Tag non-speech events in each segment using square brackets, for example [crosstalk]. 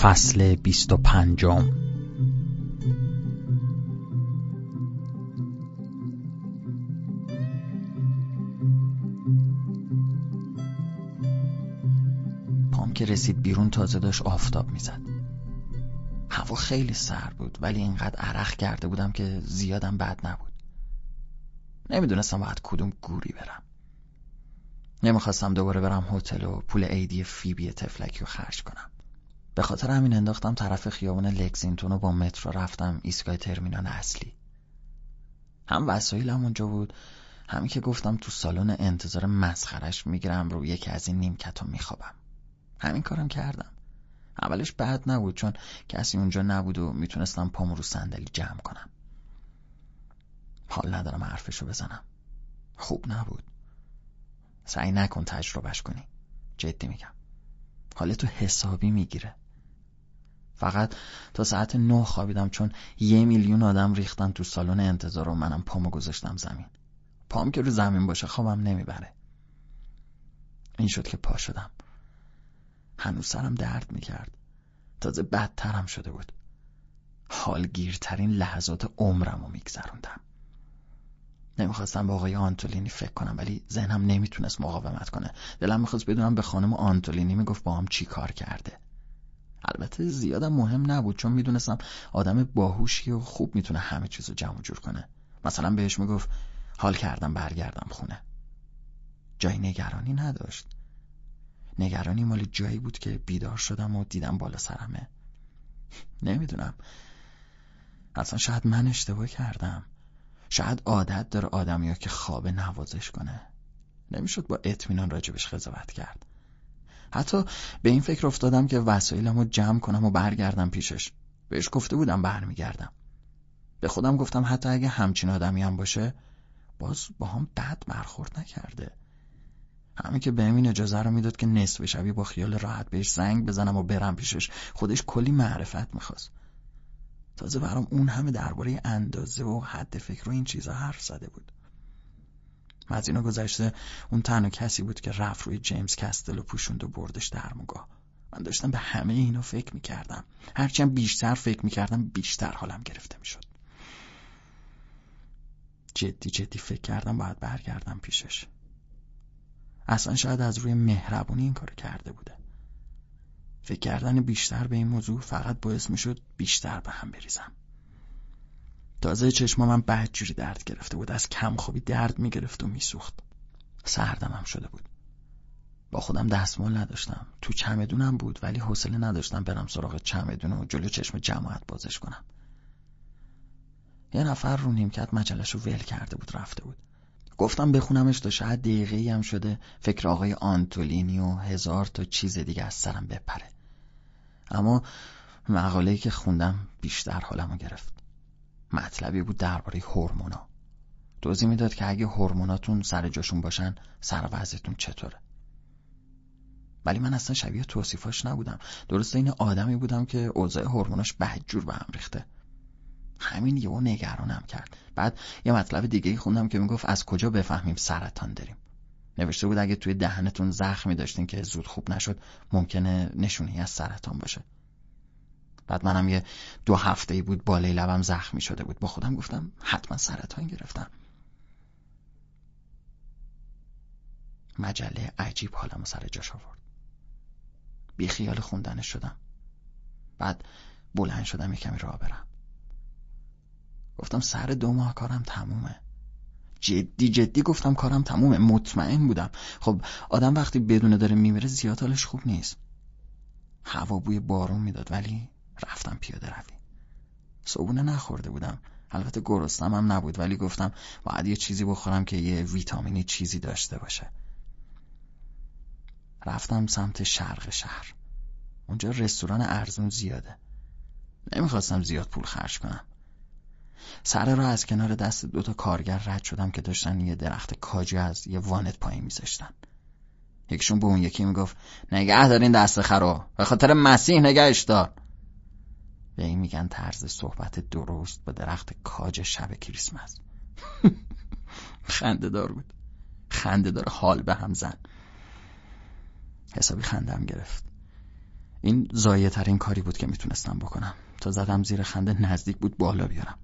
فصل بیست و پنجم. پام که رسید بیرون تازه داشت آفتاب می‌زد. هوا خیلی سر بود ولی اینقدر عرق کرده بودم که زیادم بد نبود. نمی‌دونستم باید کدوم گوری برم. نمی‌خواستم دوباره برم هتل و پول عیدی فیبی تفلکی رو خرج کنم. به خاطر همین انداختم طرف خیابون لکزینتون و با مترو رفتم ایستگاه ترمینال اصلی. هم وسایلم اونجا بود همین که گفتم تو سالن انتظار مسخرش می‌گیرم رو یکی از این نیمکت رو میخوابم. همین کارم کردم. اولش بد نبود چون کسی اونجا نبود و می‌تونستم پامو رو صندلی جمع کنم. حال ندارم حرفشو بزنم. خوب نبود. سعی نکن تجربهش کنی. جدی میگم. حالتو حسابی می‌گیره. فقط تا ساعت نه خوابیدم چون یه میلیون آدم ریختن تو سالن انتظار و منم پامو گذاشتم زمین. پام که رو زمین باشه خوابم نمی‌بره. این شد که پا شدم. هنوز سرم درد می‌کرد. تازه بدترم شده بود. حالگیرترین لحظات عمرم رو میگذروندم. نمی‌خواستم به آقای آنتولینی فکر کنم ولی ذهنم نمی‌تونست مقاومت کنه. دلم می‌خواست بدونم به خانم آنتولینی می‌گفت با هم چی کار کرده. البته زیادم مهم نبود چون می‌دونستم آدم باهوشی و خوب می‌تونه همه چیزو جمع جور کنه. مثلا بهش می‌گفت حال کردم برگردم خونه. جای نگرانی نداشت. نگرانی مال جایی بود که بیدار شدم و دیدم بالا سرمه. نمی‌دونم. اصلا شاید من اشتباه کردم. شاید عادت داره آدمی که خواب نوازش کنه. نمی‌شد با اطمینان راجبش قضاوت کرد. حتی به این فکر افتادم که وسایلم رو جمع کنم و برگردم پیشش. بهش گفته بودم برمیگردم. به خودم گفتم حتی اگه همچین آدمی هم باشه باز با هم بد برخورد نکرده. همین که بهم این اجازه رو می‌داد که نصف شبی با خیال راحت بهش زنگ بزنم و برم پیشش خودش کلی معرفت می‌خواست. تازه برام اون همه درباره اندازه و حد فکر و این چیزا حرف زده بود. از اینا گذشته اون تنها کسی بود که رفت روی جیمز کستل و پوشوند و بردش درموگاه من داشتم به همه اینا فکر می‌کردم. هرچند بیشتر فکر می‌کردم بیشتر حالم گرفته می‌شد. جدی جدی فکر کردم باید برگردم پیشش. اصلا شاید از روی مهربونی این کار کرده بوده. فکر کردن بیشتر به این موضوع فقط باعث می‌شد بیشتر به هم بریزم. تازه چشما من بدجوری درد گرفته بود. از کم خوابی درد می‌گرفت و میسوخت. سردمم شده بود. با خودم دستمال نداشتم. تو چمدونم بود ولی حوصله نداشتم برم سراغ چمدون و جلو چشم جماعت بازش کنم. یه نفر رو نیمکت مجلش رو ول کرده بود رفته بود. گفتم بخونمش تا شاید دقیقه هم شده فکر آقای آنتولینی و هزار تا چیز دیگه از سرم بپره. اما مقاله‌ای که خوندم بیشتر حالمو گرفت. مطلبی بود درباره هورمونا. توضیح می‌داد که اگه هورموناتون سر جاشون باشن سر وضعتون چطوره. ولی من اصلا شبیه توصیفاش نبودم. درسته این آدمی بودم که اوضاع هورموناش بدجور به هم ریخته. همین یهو نگرانم کرد. بعد یه مطلب دیگه خوندم که می‌گفت از کجا بفهمیم سرطان داریم. نوشته بود اگه توی دهنتون زخمی داشتین که زود خوب نشد ممکنه نشونی از سرطان باشه. بعد منم یه دو هفته ای بود بالای لبم زخمی شده بود. با خودم گفتم حتما سرطان گرفتم. مجله عجیب حالم سر جاش آورد. بی خیال خوندنش شدم. بعد بلند شدم یه کمی راه برم. گفتم سر دو ماه کارم تمومه. جدی جدی گفتم کارم تمومه. مطمئن بودم. خب آدم وقتی بدونه داره میمیره زیاد حالش خوب نیست. هوا بوی بارون می‌داد ولی رفتم پیاده روی. صبونه نخورده بودم. البته گرسنم هم نبود ولی گفتم باید یه چیزی بخورم که یه ویتامینی چیزی داشته باشه. رفتم سمت شرق شهر. اونجا رستوران ارزون زیاده. نمی‌خواستم زیاد پول خرج کنم. سر را از کنار دست دوتا کارگر رد شدم که داشتن یه درخت کاجی از یه وانت پایین میذاشتن. یکشون به اون یکی می‌گفت نگه دارین دست خرو به خاطر مسیح نگهش دار. به این میگن طرز صحبت درست با درخت کاج شب کریسمس. [laughs] خنده دار بود. خنده دار حال به هم زن. حسابی خندم گرفت. این زایه ترین کاری بود که می‌تونستم بکنم. تا زدم زیر خنده نزدیک بود بالا بیارم.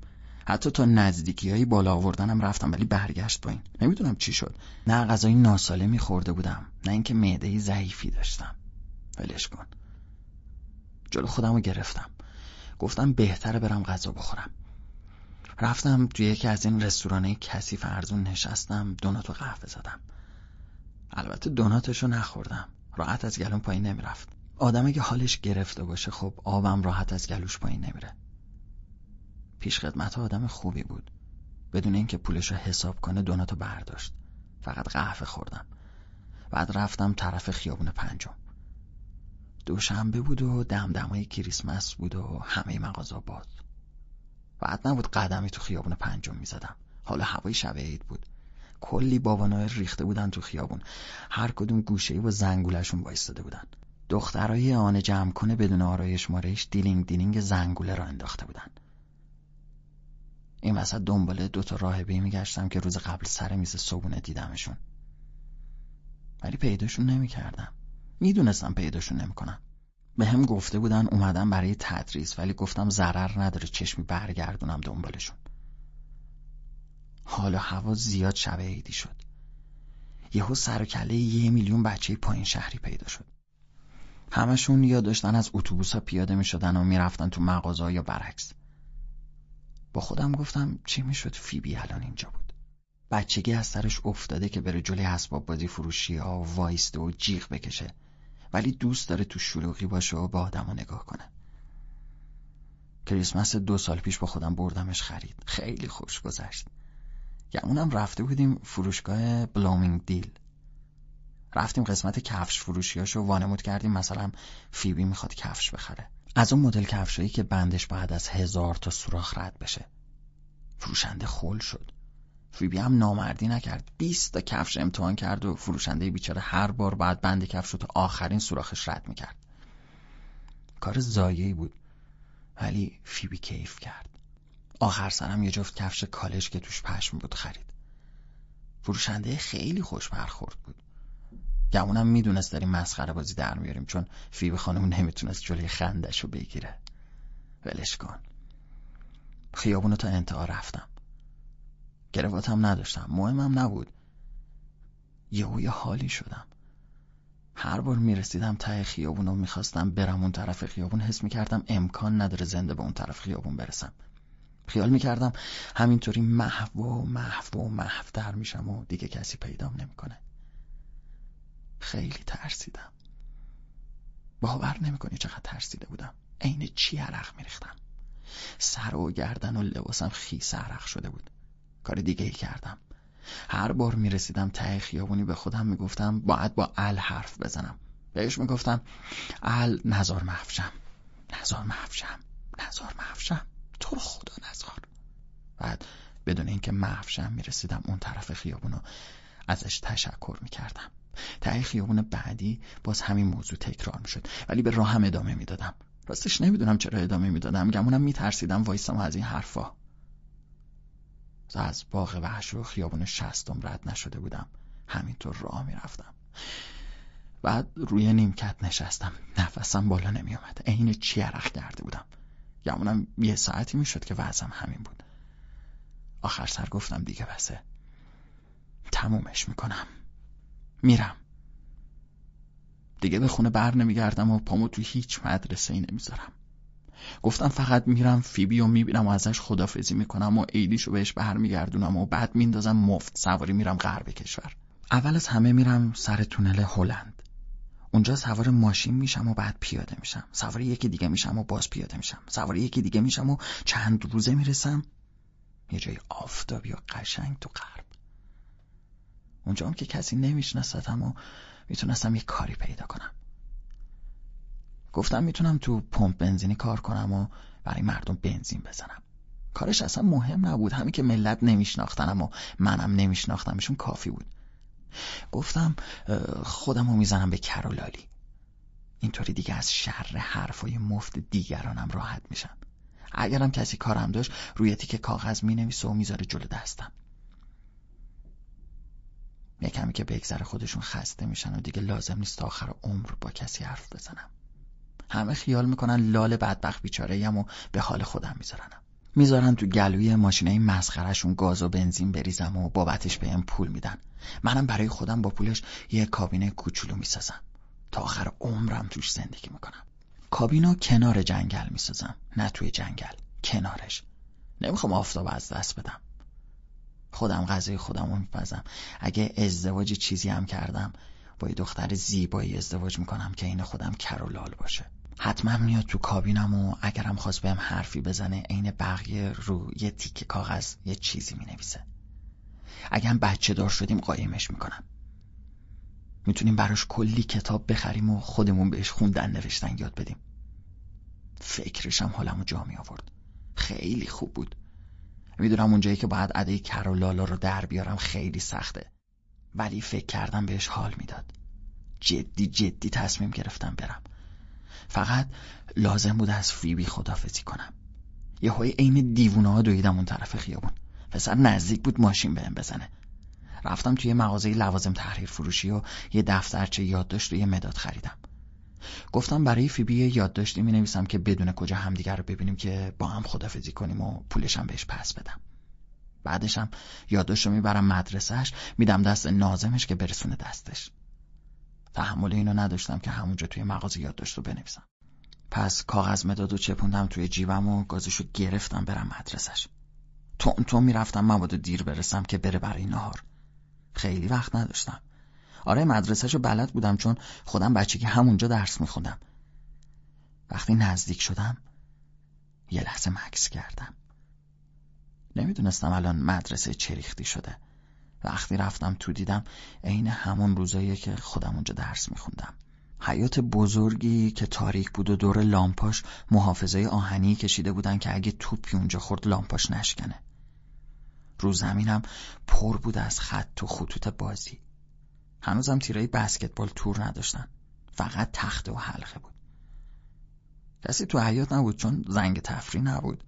حتی تا نزدیکی بالا آوردنم رفتم ولی برگشت این. نمی‌دونم چی شد. نه غذای ناسالمی خورده بودم نه اینکه معده ضعیفی داشتم. ولش کن. جلو خودم رو گرفتم. گفتم بهتره برم غذا بخورم. رفتم توی یکی از این رستورانه کثیف ارزون نشستم دونات و قهوه زدم. البته دوناتشو نخوردم راحت از گلوم پایین نمی‌رفت. آدم اگه حالش گرفته باشه خب آبم راحت از گلوش پایین نمیره. پیش خدمت آدم خوبی بود. بدون اینکه پولش رو حساب کنه دوناتو برداشت. فقط قهوه خوردم. بعد رفتم طرف خیابون پنجم. دوشنبه بود و دمدمای کریسمس بود و همه مغازه باز. بعد نبود قدمی تو خیابون پنجم می‌زدم. حالا هوای شب عید بود. کلی بابانای ریخته بودن تو خیابون. هر کدوم گوشه با زنگولشون وایستاده بودن. دخترای آن جمع کنه بدون آرایش مارش دیلینگ دیلینگ زنگوله را انداخته بودن. این وسط دنبال دوتا راهبه میگشتم که روز قبل سر میز صبونه دیدمشون. ولی پیداشون نمی‌کردم. می‌دونستم پیداشون نمی‌کنم به هم گفته بودن اومدم برای تدریس ولی گفتم ضرر نداره چشمی برگردونم دنبالشون. حالا هوا زیاد شب عیدی شد. یهو سر کله یه میلیون بچه پایین شهری پیدا شد. همشون یا داشتن از اتوبوس ها پیاده می شدن و می‌رفتن تو مغازه یا برعکس. با خودم گفتم چی می‌شد فیبی الان اینجا بود. بچگی از سرش افتاده که بره جلوی اسباب بازی فروشی ها و وایسته و جیغ بکشه. ولی دوست داره تو شلوغی باشه و آدما رو نگاه کنه. کریسمس دو سال پیش با خودم بردمش خرید. خیلی خوش گذشت. اونم رفته بودیم فروشگاه بلومینگ دیل. رفتیم قسمت کفش فروشیاشو وانمود کردیم. مثلا فیبی می‌خواد کفش بخره. از اون مدل کفشایی که بندش باید از هزار تا سوراخ رد بشه. فروشنده خول شد. فیبی هم نامردی نکرد. 20 تا کفش امتحان کرد و فروشنده بیچاره هر بار بعد بند کفش رو تا آخرین سوراخش رد می‌کرد. کار زایهی بود. ولی فیبی کیف کرد. آخر سرم یه جفت کفش کالج که توش پشم بود خرید. فروشنده خیلی خوش برخورد بود. گمونم می‌دونست داریم مسخره بازی در میاریم چون فیبی خانم نمی‌تونست جلوی خندش رو بگیره. ولش کن. خیابونو تا انتها رفتم. گرواتم نداشتم. مهمم نبود. یهو یه حالی شدم. هر بار می‌رسیدم ته خیابون و می‌خواستم برم اون طرف خیابون حس می‌کردم امکان نداره زنده به اون طرف خیابون برسم. خیال می‌کردم همینطوری محو و محو و محو در میشم و دیگه کسی پیدام نمی‌کنه. خیلی ترسیدم. باور نمی‌کنی چقدر ترسیده بودم. عین چی عرق میریختم. سر و گردن و لباسم خیس عرق شده بود. کار دیگه ای کردم. هر بار می‌رسیدم ته خیابونی به خودم می‌گفتم باید با ال حرف بزنم. بهش می‌گفتم ال نزار محفشم نزار محفشم نزار محفشم تو خدا نزار. بعد بدون اینکه محفشم می‌رسیدم اون طرف خیابونو ازش تشکر می‌کردم. ته خیابون بعدی باز همین موضوع تکرار می‌شد. ولی به راهم ادامه می‌دادم. راستش نمی‌دونم چرا ادامه می‌دادم. گمونم میترسیدم وایسم از این حرفا. از باغ وحش و خیابون شستم رد نشده بودم. همینطور راه می‌رفتم. بعد روی نیمکت نشستم. نفسم بالا نمیومد عین چی عرق کرده بودم. گمونم یه ساعتی می‌شد که وضعم همین بود. آخر سر گفتم دیگه بسه. تمومش می‌کنم. میرم. دیگه به خونه بر نمیگردم و پامو تو هیچ مدرسه ای نمی‌ذارم. گفتم فقط میرم فیبی و می‌بینم و ازش خدافزی می‌کنم و عیدیشو بهش برمیگردونم و بعد میندازم مفت سواری میرم غرب کشور. اول از همه میرم سر تونل هلند. اونجا سوار ماشین میشم و بعد پیاده میشم. سوار یکی دیگه میشم و باز پیاده میشم. سوار یکی دیگه میشم و چند روزه می‌رسم. یه جای آفتابی و قشنگ تو غرب. اونجا هم که کسی نمیشناستم و می‌تونستم یه کاری پیدا کنم. گفتم می‌تونم تو پمپ بنزینی کار کنم و برای مردم بنزین بزنم. کارش اصلا مهم نبود. همین که ملت نمیشناختنم و منم نمیشناختمشون کافی بود. گفتم خودم رو می‌زنم به کرولالی. اینطوری دیگه از شر حرفای مفت دیگرانم راحت میشم. اگرم کسی کارم داشت روی تیک کاغذ می‌نویسه و می‌ذاره جلو دستم. یه کمی که بگذره خودشون خسته میشن و دیگه لازم نیست تا آخر عمر با کسی حرف بزنم. همه خیال می‌کنن لال بدبخت بیچاره و به حال خودم میذارنم. می‌ذارن تو گلوی ماشینای مسخرشون گاز و بنزین بریزم و بابتش بهم پول میدن. منم برای خودم با پولش یه کابینه کوچولو می‌سازم. تا آخر عمرم توش زندگی می‌کنم. کابینو کنار جنگل می‌سازم نه توی جنگل کنارش. نمی‌خوام آفتاب از دست بدم. خودم غذای خودم رو میپزم. اگه ازدواج چیزی هم کردم با یه دختر زیبایی ازدواج می‌کنم که این خودم کر و لال باشه. حتما میاد تو کابینم و اگرم خواست بهم حرفی بزنه عین بقیه رو یه تیکه کاغذ یه چیزی می‌نویسه. اگه هم بچه دار شدیم قایمش می‌کنم. می‌تونیم براش کلی کتاب بخریم و خودمون بهش خوندن نوشتن یاد بدیم. فکرشم حالمو جا می آورد خیلی خوب بود. می‌دونم اونجایی که باید و لالا رو در بیارم خیلی سخته. ولی فکر کردم بهش حال می‌داد. جدی جدی تصمیم گرفتم برم. فقط لازم بود از فیبی خدافزی کنم. یه های عین دیوونه ها دویدم اون طرف خیابون. پسر نزدیک بود ماشین بهم بزنه. رفتم توی مغازه لوازم تحریر فروشی و یه دفترچه یادداشت و یه مداد خریدم. گفتم برای فیبی یادداشتی می نویسم که بدون کجا همدیگر رو ببینیم که با هم خدافزی کنیم و پولشم بهش پس بدم. بعدشم یادداشت رو می‌برم مدرسهش میدم دست نازمش که برسونه دستش. تحمل اینو نداشتم که همونجا توی مغازه یادداشت رو بنویسم. پس کاغذ مداد و چپوندم توی جیبم و گازشو گرفتم برم مدرسش تون تون می‌رفتم مبادا دیر برسم که بره برای نهار. خیلی وقت نداشتم. آره مدرسهشو بلد بودم چون خودم بچگی همونجا درس میخوندم. وقتی نزدیک شدم یه لحظه مکس کردم. نمی‌دونستم الان مدرسه چریختی شده. وقتی رفتم تو دیدم عین همون روزایی که خودم اونجا درس میخوندم. حیات بزرگی که تاریک بود و دور لامپاش محافظه آهنی کشیده بودن که اگه توپی اونجا خورد لامپاش نشکنه. رو زمینم پر بود از خط و خطوط بازی. هنوزم تیرای بسکتبال تور نداشتن. فقط تخته و حلقه بود. کسی تو حیات نبود چون زنگ تفریح نبود.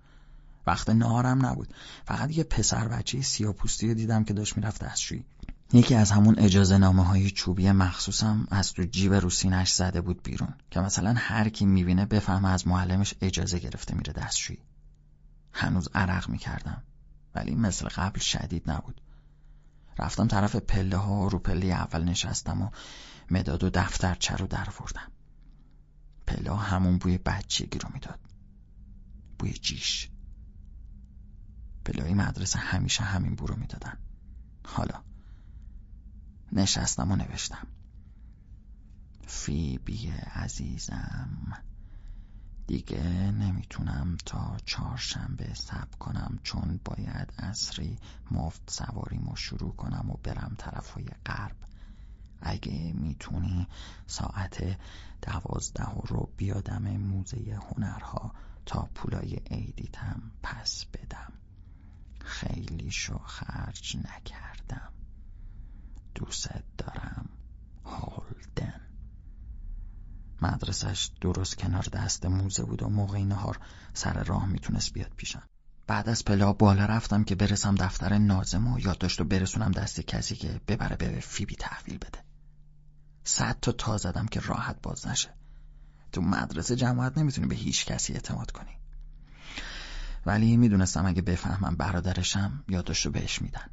وقت نهارم نبود. فقط یه پسر بچه سیاپوستی دیدم که داشت می‌رفت دستشویی. یکی از همون اجازه نامه های چوبی مخصوصم از تو جیب رو سینش زده بود بیرون که مثلا هر کی می‌بینه بفهمه از معلمش اجازه گرفته میره دستشویی. هنوز عرق می‌کردم ولی مثل قبل شدید نبود. رفتم طرف پله ها رو پله اول نشستم و مداد و دفترچه رو در وردم پله همون بوی بچگی رو می‌داد. بوی جیش. پلای مدرسه همیشه همین بو رو می‌دادن. حالا نشستم و نوشتم. فیبی عزیزم دیگه نمی‌تونم تا چهارشنبه سب کنم چون باید اصری مفت سواریمو شروع کنم و برم طرفای غرب. اگه می‌تونی ساعت دوازده رو بیادم موزه هنرها تا پولای عیدیتم پس بدم. خیلی شو خرج نکردم. دوست دارم. هولدن. مدرسش درست کنار دست موزه بود و موقع نهار سر راه می‌تونست بیاد پیشم. بعد از پلا بالا رفتم که برسم دفتر نازم و یادداشت و برسونم دست کسی که ببره به فیبی تحویل بده. صد تا تا زدم که راحت باز نشه. تو مدرسه جماعت نمی‌تونی به هیچ کسی اعتماد کنی. ولی می‌دونستم اگه بفهمم برادرشم یادداشت رو بهش میدن.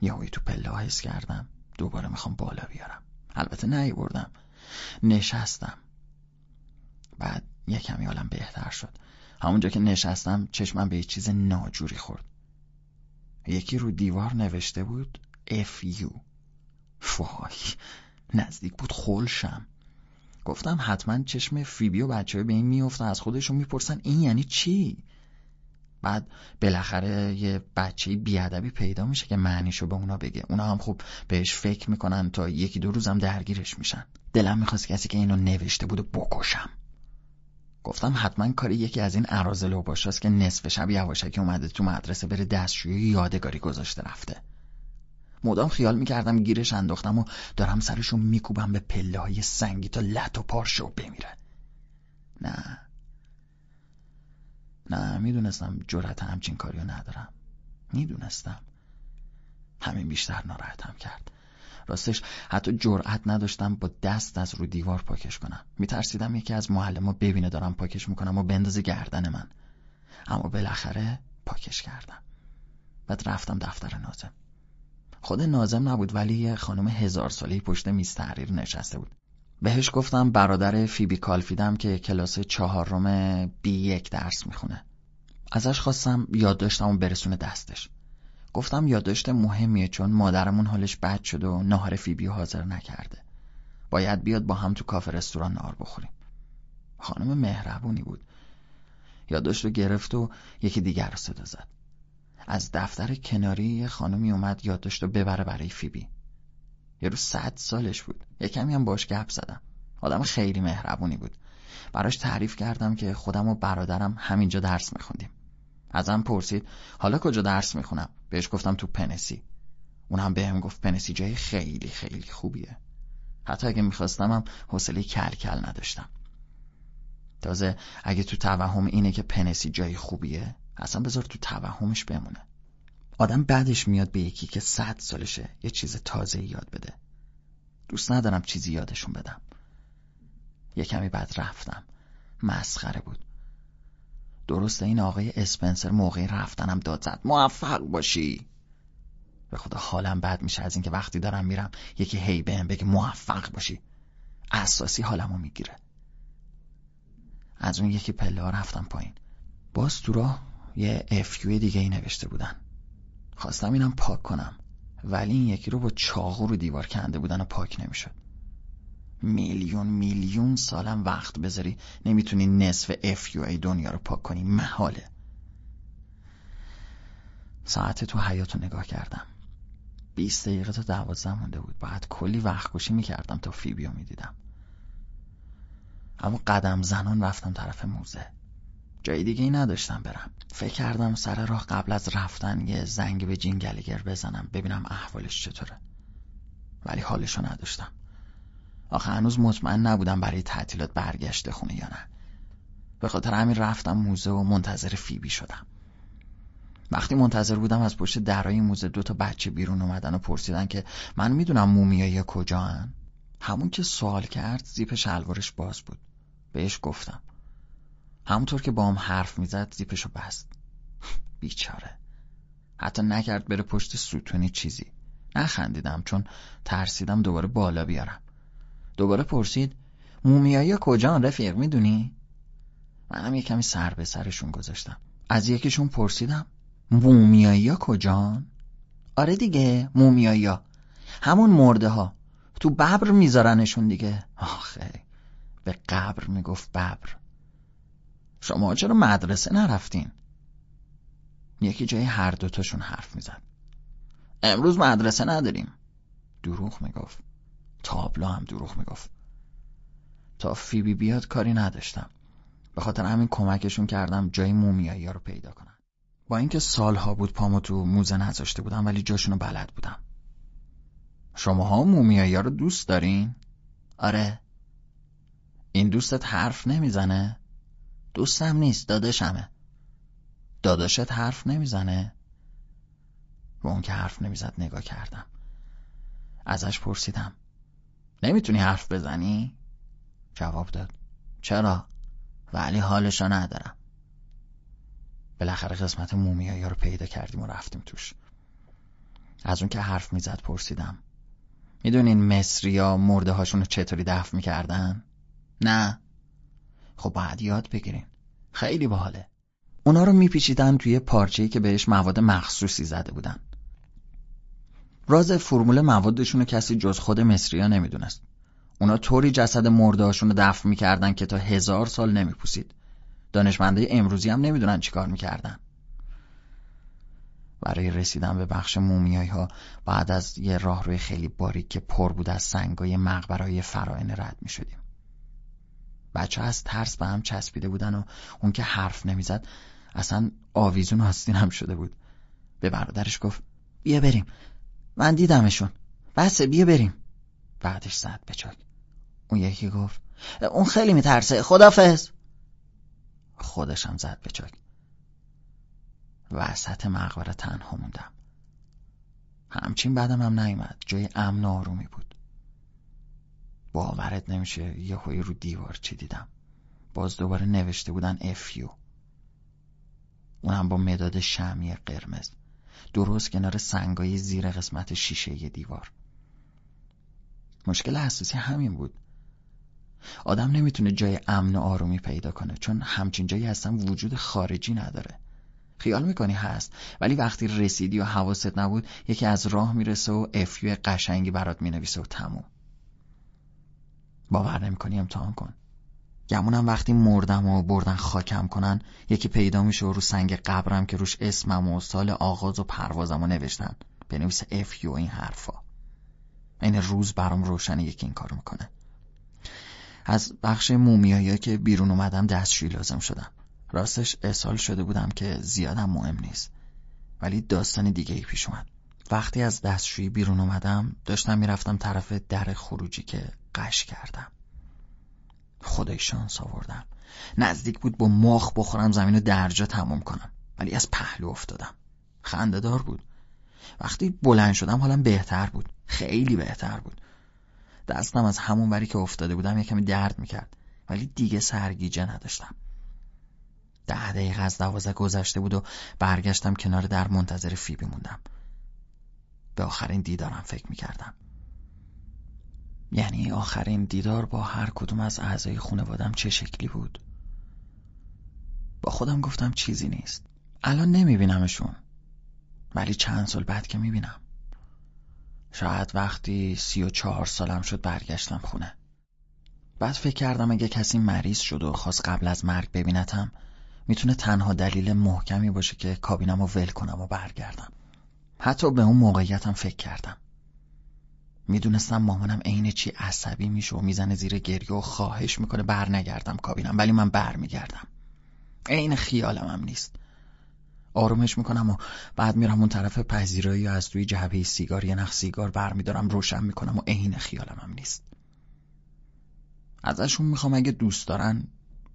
یهویی تو پله حس کردم دوباره می‌خوام بالا بیارم. البته نیوردم نشستم. بعد یه کمی حالم بهتر شد. همونجا که نشستم چشمم به یه چیز ناجوری خورد. یکی رو دیوار نوشته بود اف یو وای نزدیک بود خولشم گفتم حتما چشم فیبی و بچه به این میفته از خودشون می‌پرسن این یعنی چی؟ بعد بالاخره یه بچه بیادبی پیدا میشه که معنیشو به اونا بگه. اونا هم خوب بهش فکر می‌کنن تا یکی دو روزم درگیرش میشن. دلم می‌خواست کسی که اینو نوشته بوده بکشم. گفتم حتما کاری یکی از این عرازل و باشاست که نصف شب یواشکی اومده تو مدرسه بره دستشویی یادگاری گذاشته رفته. مدام خیال می‌کردم گیرش انداختم و دارم سرشو میکوبم به پله های سنگی تا لط و پارشو بمیره. نه. نه می‌دونستم جرأت همچین کاریو ندارم. می‌دونستم. همین بیشتر ناراحتم کرد. راستش حتی جرأت نداشتم با دست از رو دیوار پاکش کنم. میترسیدم یکی از معلم ببینه دارم پاکش می‌کنم و بندازه گردن من. اما بالاخره پاکش کردم. بعد رفتم دفتر نازم. خود نازم نبود ولی یه خانم هزار ساله پشت میز تحریر نشسته بود. بهش گفتم برادر فیبی کالفیدم که کلاس چهارم بی یک درس می‌خونه. ازش خواستم یادداشتم و برسونه دستش. گفتم یادداشت مهمیه چون مادرمون حالش بد شده و ناهار فیبی حاضر نکرده. باید بیاد با هم تو کافه رستوران نهار بخوریم. خانم مهربونی بود. یادداشت رو گرفت و یکی دیگر رو صدا زد. از دفتر کناری یه خانمی اومد یادداشت رو ببره برای فیبی. یه رو صد سالش بود. یه کمی هم باش گپ زدم. آدم خیلی مهربونی بود. براش تعریف کردم که خودم و برادرم همینجا درس میخوندیم. ازم پرسید حالا کجا درس می‌خونم؟ بهش گفتم تو پنسی. اونم بهم گفت پنسی جای خیلی خیلی خوبیه. حتی اگه می‌خواستم هم حوصله کل کل نداشتم. تازه اگه تو توهم اینه که پنسی جای خوبیه اصلا بذار تو توهمش بمونه. آدم بعدش میاد به یکی که صد سالشه یه چیز تازه یاد بده. دوست ندارم چیزی یادشون بدم. یه کمی بعد رفتم. مسخره بود. درسته این آقای اسپنسر موقعی رفتنم داد زد. موفق باشی. به خدا حالم بد میشه. از اینکه وقتی دارم میرم یکی هی بهم بگه موفق باشی. اساسی حالمو می‌گیره. از اون یکی پله ها رفتم پایین. باز تو راه یه افیوی دیگه ای نوشته بودن. خواستم اینم پاک کنم ولی این یکی رو با چاقو رو دیوار کنده بودن و پاک نمی‌شد. میلیون میلیون سالم وقت بذاری نمی‌تونی نصف ای دنیا رو پاک کنی محاله. ساعت تو حیاتو نگاه کردم. بیست دقیقه تا دوازده مونده بود. باید کلی وقت کشی می‌کردم تا فیبیو می‌دیدم. اما قدم زنان رفتم طرف موزه. جای دیگه ای نداشتم برم. فکر کردم سر راه قبل از رفتن یه زنگ به جینگلیگر بزنم ببینم احوالش چطوره. ولی حالشو نداشتم. آخه هنوز مطمئن نبودم برای تعطیلات برگشته خونه یا نه. به خاطر همین رفتم موزه و منتظر فیبی شدم. وقتی منتظر بودم از پشت درای موزه دو تا بچه بیرون اومدن و پرسیدن که من می‌دونم مومیایی کجا هن؟ همون که سوال کرد زیپ شلوارش باز بود. بهش گفتم. همونطور که با هم حرف می‌زد زیپشو بست. [laughs] بیچاره. حتی نکرد بره پشت ستونی چیزی. نخندیدم چون ترسیدم دوباره بالا بیارم. دوباره پرسید مومیایی کجان رفیق می‌دونی؟ منم یه کمی سر به سرشون گذاشتم. از یکیشون پرسیدم مومیایی کجان؟ آره دیگه مومیایی. همون مرده ها. تو ببر میذارنشون دیگه. آخه به قبر می‌گفت ببر. شما چرا مدرسه نرفتین؟ یکی جای هر دوتاشون حرف می‌زد. امروز مدرسه نداریم. دروغ می‌گفت. تابلو هم دروغ می‌گفت. تا فیبی بیاد کاری نداشتم. به خاطر همین کمکشون کردم جای مومیایی رو پیدا کنم با اینکه سالها بود پامو تو موزه نذاشته بودم ولی جاشونو بلد بودم. شماها مومیایی رو دوست دارین؟ آره. این دوستت حرف نمی‌زنه؟ دوستم نیست داداشمه داداشت حرف نمی‌زنه؟ به اون که حرف نمی‌زد نگاه کردم ازش پرسیدم نمی‌تونی حرف بزنی؟ جواب داد چرا؟ ولی حالشو ندارم بالاخره قسمت مومیایی رو پیدا کردیم و رفتیم توش از اون که حرف می‌زد پرسیدم می‌دونین مصری ها مرده هاشون رو چطوری دفن می‌کردن؟ نه خب باید یاد بگیرین. خیلی باحاله. اونا رو میپیچیدن توی پارچه‌ای که بهش مواد مخصوصی زده بودن. راز فرمول موادشون کسی جز خود مصری ها نمی‌دونست. اونا طوری جسد مردهاشون رو دفن می‌کردن که تا هزار سال نمیپوسید. دانشمنده امروزی هم نمی‌دونن چیکار می‌کردن. برای رسیدن به بخش مومیایی ها بعد از یه راهروی خیلی باریک که پر بود از سنگای مقبرهای فراینه رد می شدیم. بچه از ترس به هم چسبیده بودن و اون که حرف نمی‌زد اصلا آویزون آستین هم شده بود. به برادرش گفت بیا بریم. من دیدمشون. بسه بیا بریم. بعدش زد به چاک. اون یکی گفت اون خیلی میترسه. خدافز خودشم زد به چاک. وسط مقبره تنها موندم. همچین بعدم هم نیومد. جای امن آرومی بود. باورت نمیشه یه هایی رو دیوار چی دیدم باز دوباره نوشته بودن افیو اونم با مداد شمی قرمز. درست کنار سنگای زیر قسمت شیشه دیوار. مشکل اساسی همین بود. آدم نمی‌تونه جای امن و آرومی پیدا کنه چون همچین جایی هستن وجود خارجی نداره. خیال می‌کنی هست ولی وقتی رسیدی و حواست نبود یکی از راه می‌رسه و افیو قشنگی برات می‌نویسه و تموم. باور نمی‌کنی امتحان کن. گمونم وقتی مردم و بردن خاکم کنن یکی پیدا میشه و رو سنگ قبرم که روش اسمم و سال آغاز و پروازم و نوشتن بنویسه افیو این حرفا. این روز برام روشنه یکی این کارو می‌کنه. از بخش مومیایی که بیرون اومدم دستشوی لازم شدم. راستش اصال شده بودم که زیادم مهم نیست. ولی داستان دیگه ای پیش اومد. وقتی از دستشویی بیرون اومدم داشتم می‌رفتم طرف در خروجی که قش کردم. خدای شانس آوردم. نزدیک بود با ماخ بخورم زمین رو درجا تموم کنم. ولی از پهلو افتادم. خندهدار بود. وقتی بلند شدم حالم بهتر بود. خیلی بهتر بود. دستم از همون بری که افتاده بودم یکمی درد می‌کرد. ولی دیگه سرگیجه نداشتم. ده دقیقه از دوازه گذشته بود و برگشتم کنار در منتظر فیبی موندم. به آخرین دیدارم فکر می‌کردم. یعنی آخرین دیدار با هر کدوم از اعضای خانوادم چه شکلی بود؟ با خودم گفتم چیزی نیست. الان نمیبینمشون. ولی چند سال بعد که می‌بینم. شاید وقتی سی و چهار سالم شد برگشتم خونه. بعد فکر کردم اگه کسی مریض شد و خواست قبل از مرگ ببینتم می‌تونه تنها دلیل محکمی باشه که کابینم رو ول کنم و برگردم. حتی به اون موقعیتم فکر کردم. می‌دونستم مامانم عین چی عصبی میشه و می‌زنه زیر گریه و خواهش می‌کنه بر نگردم کابینم ولی من بر میگردم عین خیالم هم نیست. آرومش می‌کنم و بعد میرم اون طرف پذیرایی از توی جعبه سیگار یه نخ سیگار برمیدارم روشن می‌کنم و عین خیالم هم نیست. ازشون می‌خوام اگه دوست دارن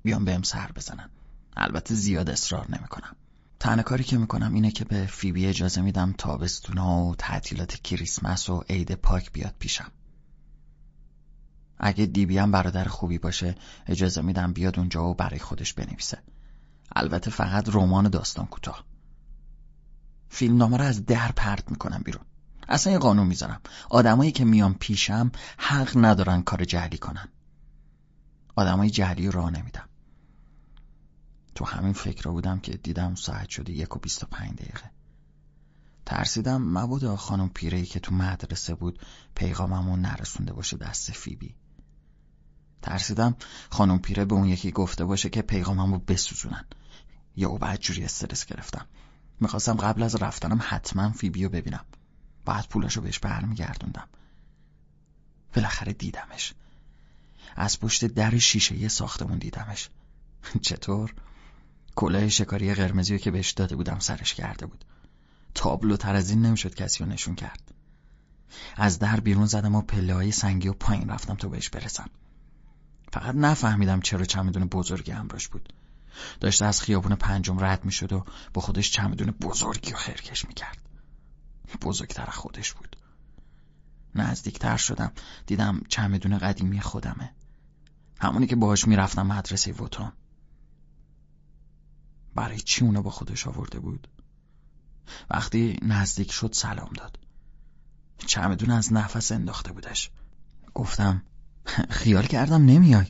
بیام بهم سر بزنن. البته زیاد اصرار نمی‌کنم. تنها کاری که می‌کنم اینه که به فیبی اجازه میدم تابستونا و تعطیلات کریسمس و عید پاک بیاد پیشم. اگه دیبی هم برادر خوبی باشه اجازه میدم بیاد اونجا و برای خودش بنویسه. البته فقط رمان داستان کوتاه. فیلم نامه رو از در پرت می‌کنم بیرون. اصلا یه قانون می‌ذارم. آدمایی که میان پیشم حق ندارن کار جهلی کنن. آدمای جهلی راه نمیدم. تو همین فکر بودم که دیدم ساعت شده یک و بیست و پنج دقیقه. ترسیدم مبودا خانم پیرهی که تو مدرسه بود پیغاممو نرسونده باشه دست فیبی. ترسیدم خانم پیره به اون یکی گفته باشه که پیغاممو بسوزونن. یا او بعد جوری استرس گرفتم. می‌خواستم قبل از رفتنم حتما فیبیو ببینم. بعد پولاشو بهش برمیگردوندم. بالاخره دیدمش. از پشت در شیشه ساختمون دیدمش. [laughs] چطور؟ کلاه شکاری قرمزی که بهش داده بودم سرش کرده بود. تابلو تر از این نمی‌شد کسی رو نشون کرد. از در بیرون زدم و پله های سنگی و پایین رفتم تا بهش برسم. فقط نفهمیدم چرا چمدون بزرگی همراش بود. داشته از خیابون پنجم رد می‌شد و با خودش چمدون بزرگی و خرکش می‌کرد. بزرگتر خودش بود. نزدیکتر شدم. دیدم چمدون قدیمی خودمه. همونی که باهاش می‌رفتم مدرسه ووتون برای چی اونو با خودش آورده بود؟ وقتی نزدیک شد سلام داد. چمدون از نفس انداخته بودش. گفتم خیال کردم نمیای.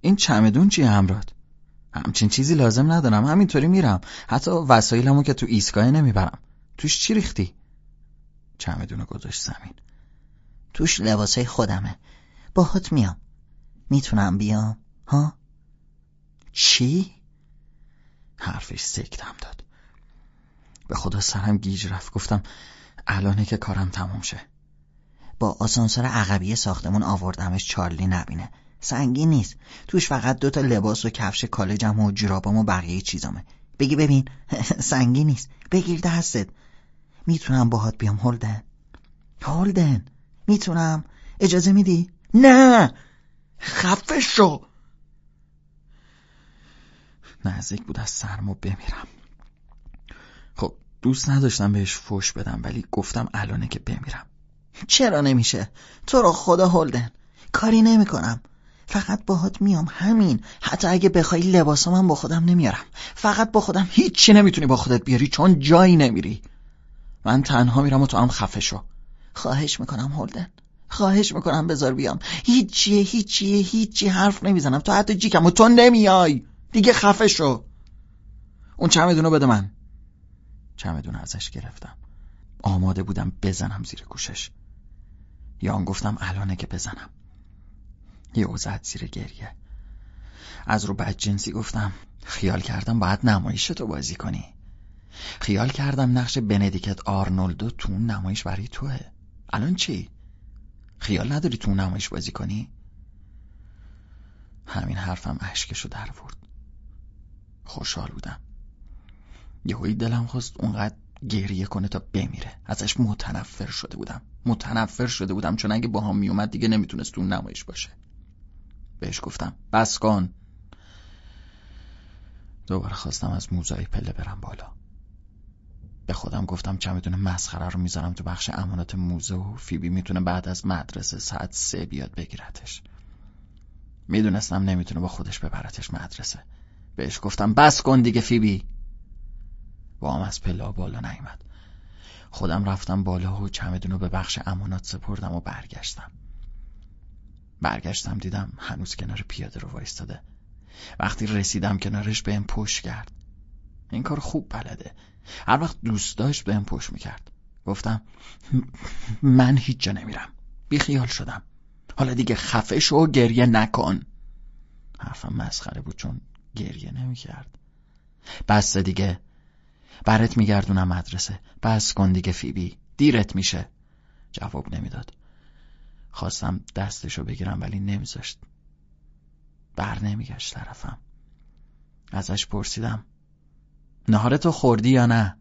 این چمدون چیه همراد همچین چیزی لازم ندارم همینطوری میرم. حتی وسایلمو که تو ایستگاه نمی‌برم. توش چی ریختی؟ چمدونو گذاشت زمین. توش لباسای خودمه. باهات میام. می‌تونم بیام. ها؟ چی؟ حرفش سکتم داد. به خدا سرم گیج رفت. گفتم الانه که کارم تموم شه. با آسانسور عقبی ساختمون آوردمش چارلی نبینه. سنگین نیست. توش فقط دوتا لباس و کفش کالجم و جرابم و بقیه چیزامه. بگی ببین. [laughs] سنگین نیست. بگیر دستت. می‌تونم باهات بیام هولدن. هولدن. می‌تونم. اجازه میدی؟ نه. خفه شو. نزدیک بود از سرمو بمیرم. خب دوست نداشتم بهش فوش بدم ولی گفتم الانه که بمیرم. چرا نمیشه؟ تو رو خدا هلدن کاری نمی‌کنم. فقط باهات میام همین. حتی اگه بخوای لباسا من با خودم نمیارم. فقط با خودم هیچی نمی‌تونی با خودت بیاری چون جایی نمیری. من تنها میرم و تو هم خفه شو. خواهش می‌کنم هلدن خواهش می‌کنم بذار بیام. هیچیه هیچیه هیچی حرف نمی‌زنم. تو حتی جیکم و تو نمیای. دیگه خفه شو. اون چمدونو بده من. چمدون ازش گرفتم. آماده بودم بزنم زیر گوشش. یا آن گفتم الانه که بزنم. یه زد زیر گریه. از رو بد جنسی گفتم خیال کردم باید نمایش تو بازی کنی. خیال کردم نقش بندیکت آرنولدو تو اون نمایش برای توه. الان چی؟ خیال نداری تو اون نمایش بازی کنی؟ همین حرفم اشکشو در ورد. خوشحال بودم. یهویی دلم خواست اونقدر گریه کنه تا بمیره. ازش متنفر شده بودم. متنفر شده بودم چون اگه با هم میومد دیگه نمی‌تونست اون نمایش باشه. بهش گفتم بس کن. دوباره خواستم از موزای پله برم بالا. به خودم گفتم چمدون مسخره رو می‌ذارم تو بخش امانات موزه و فیبی می‌تونه بعد از مدرسه ساعت سه بیاد بگیرتش. می‌دونستم نمی‌تونه با خودش ببرتش مدرسه. بهش گفتم بس کن دیگه فیبی. با هم از پلا بالا نیومد. خودم رفتم بالا و چمدون به بخش امانات سپردم و برگشتم. برگشتم دیدم هنوز کنار پیاده رو وایستاده. وقتی رسیدم کنارش بهم پشت کرد. این کار خوب بلده. هر وقت دوست داشت بهم پشت می‌کرد. گفتم من هیچ جا نمیرم. بیخیال شدم. حالا دیگه خفه شو و گریه نکن. حرفم مسخره بود چون گریه نمی‌کرد. بس دیگه برات میگردونم مدرسه. بس کن دیگه فیبی دیرت میشه. جواب نمی‌داد. خواستم دستشو بگیرم ولی نمیذاشت. بر نمیگشت طرفم. ازش پرسیدم نهارتو خوردی یا نه؟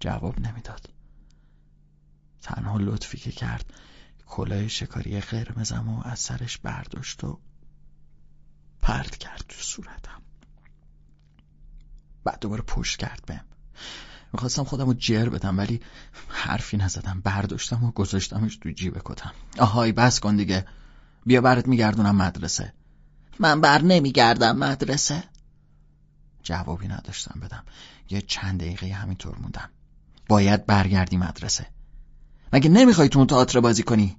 جواب نمی‌داد. تنها لطفی که کرد کلاه شکاری قرمزم و از سرش برداشت و پرد کرد تو صورتم. بعد دوباره پشت کرد بهم. می‌خواستم خودم رو جر بدم ولی حرفی نزدم. برداشتم و گذاشتمش تو جیب کتم. آهای بس کن دیگه. بیا برات میگردونم مدرسه. من بر نمیگردم مدرسه. جوابی نداشتم بدم. یه چند دقیقه همینطور موندم. باید برگردی مدرسه. مگه نمی‌خوای تو اون تئاتر بازی کنی؟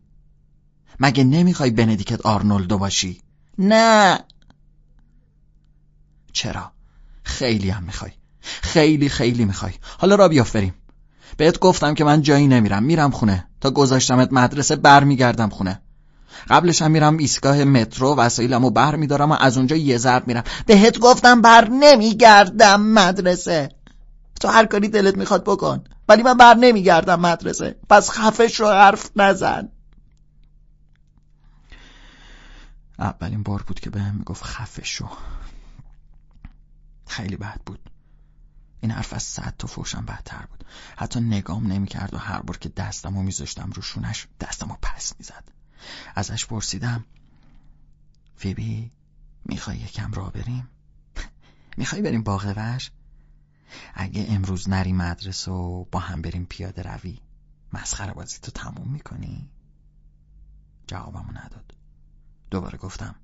مگه نمی‌خوای بندیکت آرنولدو باشی؟ نه. چرا؟ خیلی هم می‌خوای. خیلی خیلی می‌خوای. حالا را بیافریم بهت گفتم که من جایی نمیرم. میرم خونه. تا گذاشتمت مدرسه برمیگردم خونه. قبلش هم میرم ایستگاه مترو وسایلمو بر میدارم و از اونجا یه ضرب میرم. بهت گفتم بر نمیگردم مدرسه. تو هر کاری دلت می‌خواد بکن. ولی من بر نمیگردم مدرسه. پس خفش رو حرف نزن. اولین بار بود که بهم می‌گفت خفه شو خیلی بد بود. این حرف از صد تا فوشم بدتر بود. حتی نگام نمی‌کرد و هر بار که دستمو میذاشتم رو شونش دستمو پس می‌زد. ازش پرسیدم فیبی می‌خوای یکم را بریم؟ [laughs] می‌خوای بریم باغ وش اگه امروز نری مدرسه و با هم بریم پیاده روی مسخره بازی تو تموم می‌کنی؟ جوابمو نداد. دوباره گفتم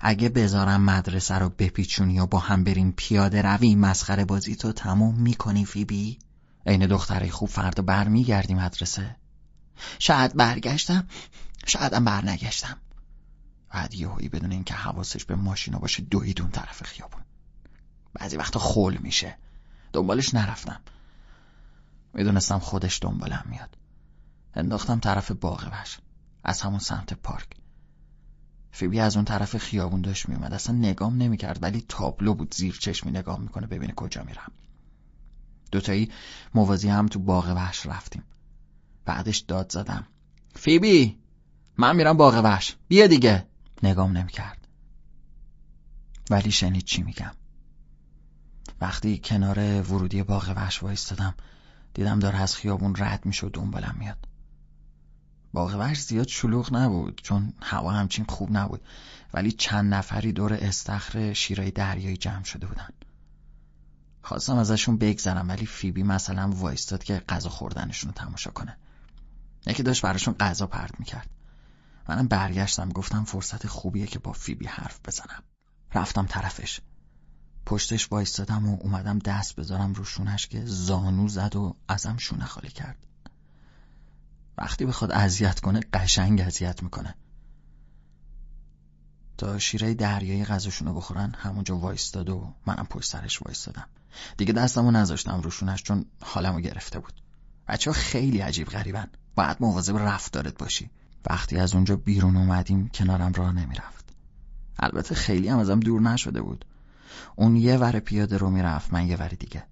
اگه بذارم مدرسه رو بپیچونی و با هم بریم پیاده روی مسخره بازی تو تموم می‌کنی فیبی؟ عین دختره خوب فردا برمیگردی مدرسه. شاید برگشتم شایدم برنگشتم. بعد یهویی بدون اینکه حواسش به ماشینا باشه دویدون طرف خیابون. بعضی وقتا خول میشه. دنبالش نرفتم. می‌دونستم خودش دنبالم میاد. انداختم طرف باغ وش از همون سمت پارک. فیبی از اون طرف خیابون داشت میومد اصلا نگام نمی‌کرد ولی تابلو بود. زیر چشمی نگاه می‌کنه ببینه کجا میرم. دوتایی موازی هم تو باغ وحش رفتیم. بعدش داد زدم. فیبی من میرم باغ وحش. بیا دیگه. نگام نمی‌کرد. ولی شنید چی میگم. وقتی کنار ورودی باغ وحش وایستادم دیدم داره از خیابون رد میشه و دنبالم میاد. باغ وحش زیاد شلوغ نبود چون هوا همچین خوب نبود. ولی چند نفری دور استخر شیرای دریایی جمع شده بودن. خواستم ازشون بگذرم ولی فیبی مثلا وایستاد که غذا خوردنشون رو تماشا کنه. یکی داشت براشون غذا پرد می‌کرد. منم برگشتم گفتم فرصت خوبیه که با فیبی حرف بزنم. رفتم طرفش. پشتش وایستادم و اومدم دست بذارم رو شونش که زانو زد و ازم شونه خالی کرد. وقتی بخواد اذیت کنه قشنگ اذیت می‌کنه. تا شیره دریایی غذاشونو بخورن همونجا وایستاد و منم پشت سرش وایستادم. دیگه دستمو نذاشتم روشونش چون حالمو گرفته بود. بچه خیلی عجیب غریبن. باید مواظب رفتارت باشی. وقتی از اونجا بیرون اومدیم کنارم راه نمی‌رفت. البته خیلی هم ازم دور نشده بود. اون یه ور پیاده رو می‌رفت من یه ور دیگه.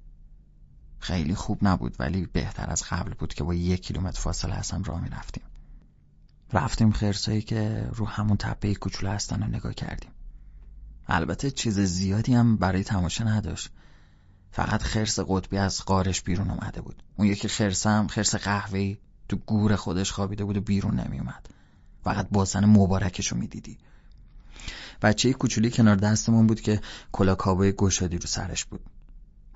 خیلی خوب نبود ولی بهتر از قبل بود که با یک کیلومتر فاصله هم راه می‌رفتیم. رفتیم خرسایی که رو همون تپه کوچولو هستن و نگاه کردیم. البته چیز زیادی هم برای تماشا نداشت. فقط خرس قطبی از قارش بیرون اومده بود. اون یکی خرس هم خرس قهوه‌ای تو گور خودش خوابیده بود و بیرون نمیومد فقط باسن مبارکشو می‌دیدی. بچه کوچولی کنار دستمون بود که کابای گشادی رو سرش بود.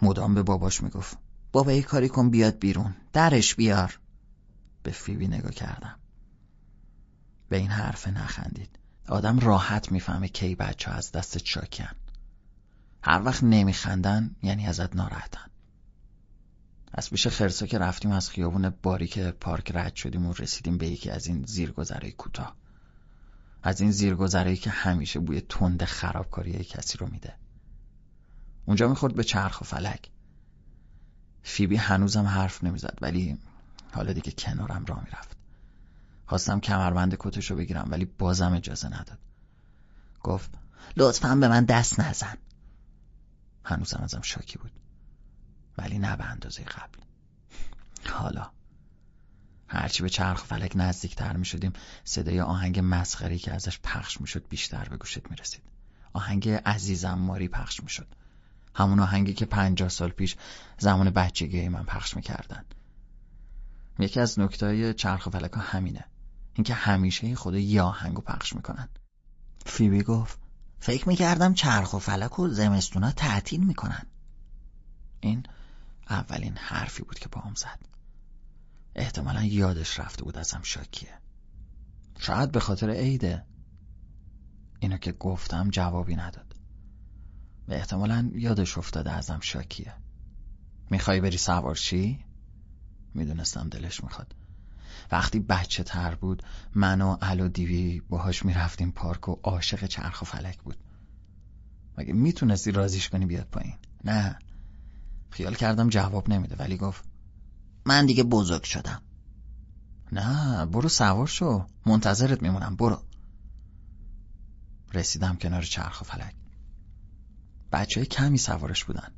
مدام به باباش می‌گفت. بابا یه کاری کن بیاد بیرون. درش بیار. به فیبی نگاه کردم. به این حرف نخندید. آدم راحت می‌فهمه کی بچه ها از دست چاکن. هر وقت نمیخندن یعنی ازت ناراحتن. از پیش خرسا که رفتیم از خیابون باریک پارک رد شدیم و رسیدیم به یکی از این زیرگذرهای کوتاه. از این زیرگذرایی که همیشه بوی تند خرابکاری کسی رو میده. اونجا می‌خورد به چرخ و فلک. فیبی هنوزم حرف نمی‌زد ولی حالا دیگه کنارم را می‌رفت. خواستم کمربند کتش بگیرم ولی بازم اجازه نداد. گفت لطفا به من دست نزن. هنوزم ازم شاکی بود ولی نه به اندازه قبل. حالا هرچی به چرخ فلک نزدیکتر می شدیم صدای آهنگ مسخری که ازش پخش می شد بیشتر به گوشت می رسید آهنگ عزیزم ماری پخش می شد همون آهنگی که پنجاه سال پیش زمان بچگی من پخش می کردن. یکی از نکته چرخ فلک ها همینه. اینکه همیشه خود یه آهنگو پخش می‌کنن. فیبی گفت فکر می‌کردم چرخ و فلک و زمستونا تعطیل می‌کنن. این اولین حرفی بود که با هم زد. احتمالا یادش رفته بود ازم شاکیه. شاید به خاطر عیده. اینو که گفتم جوابی نداد. و احتمالا یادش افتاده ازم شاکیه. می‌خوای بری سوارشی؟ می‌دونستم دلش می‌خواد. وقتی بچه تر بود من و ال و دیوی باهاش می‌رفتیم پارک و عاشق چرخ و فلک بود. مگه می‌تونستی رازیش کنی بیاد پایین؟ نه. خیال کردم جواب نمیده ولی گفت من دیگه بزرگ شدم. نه برو سوار شو. منتظرت میمونم برو. رسیدم کنار چرخ و فلک. بچه کمی سوارش بودن.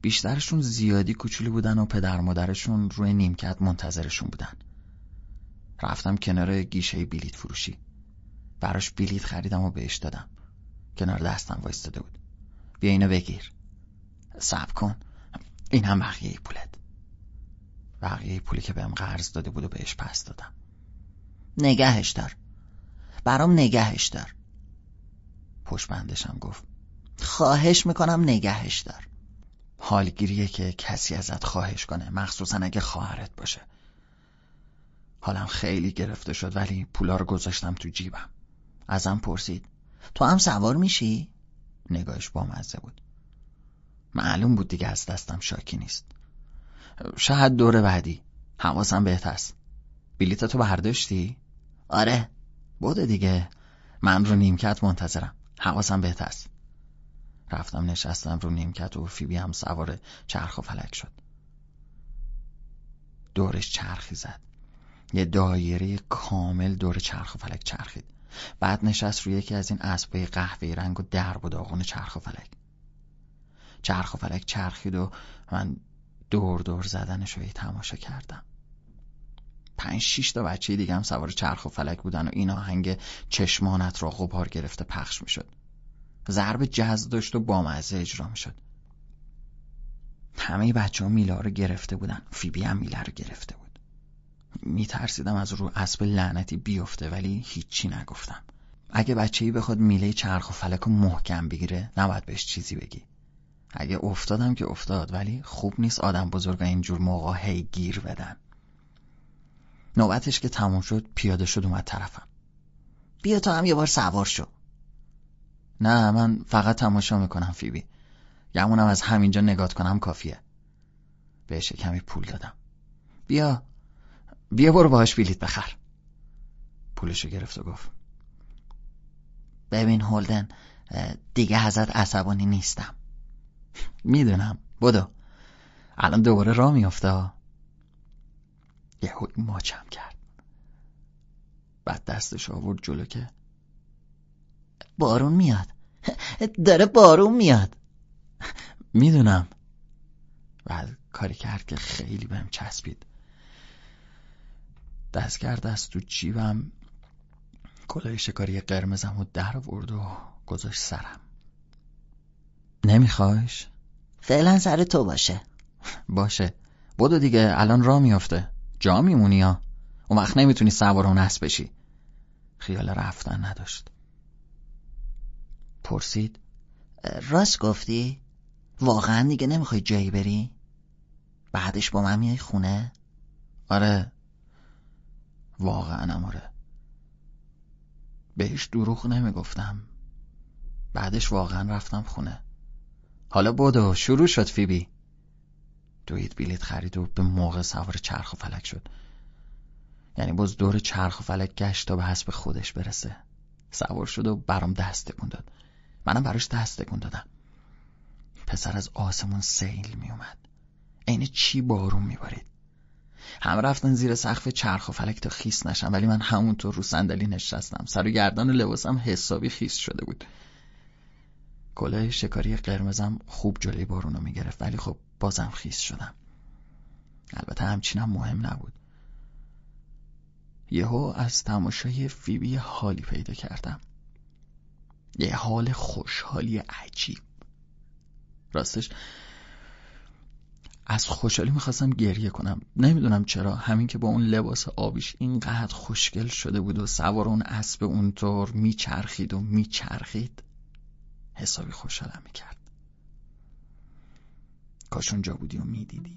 بیشترشون زیادی کوچولو بودن و پدر مادرشون روی نیمکت منتظرشون بودن. رفتم کنار گیشه بلیت فروشی. براش بلیت خریدم و بهش دادم. کنار دستم وایستاده بود. بیا اینو بگیر. صبر کن. این هم بقیه پولت. بقیه پولی که بهم قرض داده بود و بهش پس دادم. نگهش دار. برام نگهش دار. پشت بندشم گفت. خواهش می‌کنم نگهش دار. حالگیریه که کسی ازت خواهش کنه مخصوصا اگه خواهرت باشه. حالم خیلی گرفته شد ولی پولا رو گذاشتم تو جیبم. ازم پرسید تو هم سوار میشی؟ نگاهش بامزه بود. معلوم بود دیگه از دستم شاکی نیست. شاید دور بعدی. حواسم بهت هست بلیتتو برداشتی؟ آره. بوده دیگه. من رو نیمکت منتظرم. حواسم بهت هست رفتم نشستم رو نیمکت و فیبی هم سوار چرخ و فلک شد. دورش چرخی زد. یه دایره کامل دور چرخ و فلک چرخید. بعد نشست روی یکی از این اسبای قهوه‌ای رنگ و درب و داغون چرخ و فلک. چرخ و فلک چرخید و من دور دور زدنش رو تماشا کردم. پنج شیش تا بچه دیگه هم سوار چرخ و فلک بودن و این آهنگ چشمانت را غبار گرفته پخش می‌شد. ضرب جز داشت و بامزه اجرا می‌شد. همه بچه ها میلا رو گرفته بودن. فیبی هم میله رو گرفته بود. میترسیدم از رو اسب لعنتی بیفته ولی هیچی نگفتم. اگه بچه ای بخواد میله چرخ و فلک رو محکم بگیره نباید بهش چیزی بگی. اگه افتادم که افتاد ولی خوب نیست آدم بزرگ اینجور موقع هی گیر بدن. نوبتش که تموم شد پیاده شد اومد طرفم. بیا تو هم یه بار سوار شو. نه من فقط تماشا می‌کنم فیبی. گمونم از همینجا نگات کنم کافیه. بهش کمی پول دادم. بیا. بیا برو باهاش بلیت بخر. پولشو گرفت و گفت. ببین هولدن دیگه ازت عصبانی نیستم. می‌دونم. بدو. الان دوباره راه میافته. یه ماچم کرد. بعد دستش آورد جلو که بارون میاد. داره بارون میاد. می‌دونم. بعد کاری کرد که خیلی بهم چسبید. دستگرد دست تو جیبم. کلاه شکاری قرمزم و در ورد و گذاشت سرم. نمیخوایش؟ فعلا سر تو باشه. باشه. بدو دیگه الان راه میافته. جا میمونی ها. اون وقت نمی‌تونی سوار اون اسب بشی. خیال رفتن نداشت. پرسید راست گفتی؟ واقعا دیگه نمی‌خوای جایی بری؟ بعدش با من میای خونه؟ آره. واقعا آره. بهش دروغ نمی‌گفتم. بعدش واقعا رفتم خونه. حالا بدو شروع شد فیبی. دوید بلیت خرید و به موقع سوار چرخ و فلک شد. یعنی باز دور چرخ و فلک گشت تا به حسب خودش برسه. سوار شد و برام دست منم براش دست تکون دادم. پسر از آسمون سیل میومد. عین چی بارون میبارید؟ هم رفتن زیر سقف چرخ و فلک تا خیس نشم ولی من همونطور رو صندلی نشستم. سر و گردن لباسم حسابی خیس شده بود. کلاه شکاری قرمزم خوب جلوی بارونو می‌گرفت ولی خب بازم خیس شدم. البته همچینم مهم نبود. یهو از تماشای فیبی حالی پیدا کردم. یه حال خوشحالی عجیب. راستش از خوشحالی می‌خواستم گریه کنم. نمی‌دونم چرا. همین که با اون لباس آبیش اینقدر خوشگل شده بود و سوار اون اسب اونطور میچرخید و میچرخید حسابی خوشحالم می‌کرد. کاش اونجا بودی و می‌دیدی.